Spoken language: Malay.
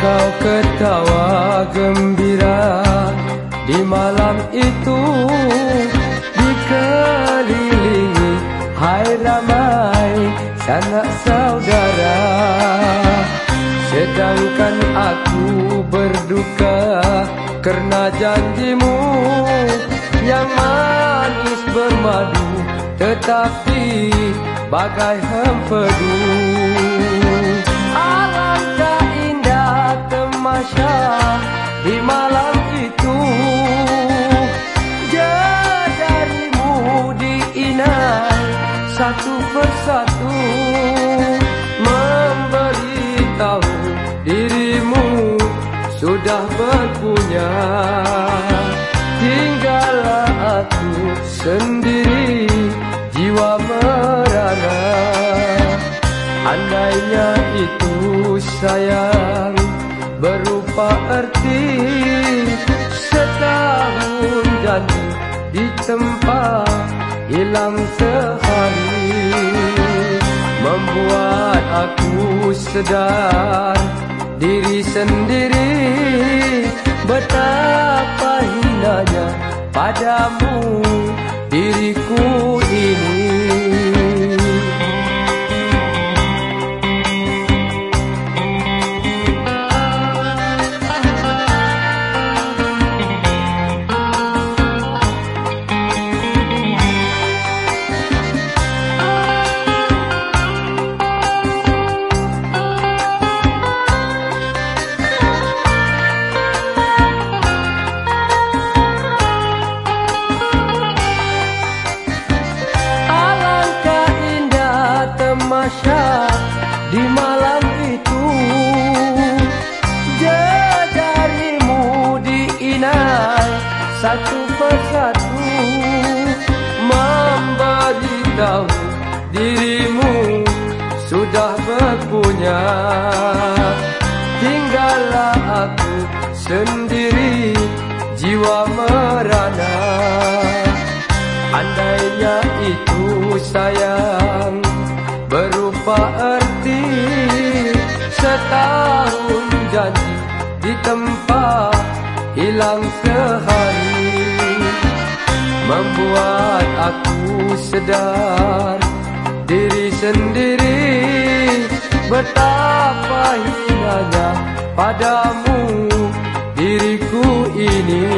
Engkau ketawa gembira. Di malam itu Dikelilingi hai ramai sanak saudara. Sedangkan aku berduka kerana janjimu Yang manis bermadu tetapi bagai hempedu satu persatu Memberitahu dirimu sudah berpunya. Tinggallah aku sendiri jiwa merana. Andainya itu sayang berupa erti Setahun janji di tempat hilang sehari Membuat aku sedar diri sendiri. Betapa hinanya padamu diriku diinai satu persatu Memberitahu dirimu sudah berpunya. Tinggallah aku sendiri jiwa merana. Andainya itu sayang berupa erti setahun janji di tempat hilang sehari membuat aku sedar diri sendiri. Betapa hinanya padamu diriku ini